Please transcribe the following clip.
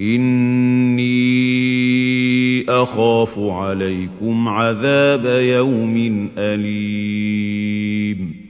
إِنِّي أَخَافُ عَلَيْكُمْ عَذَابَ يَوْمٍ أَلِيمٍ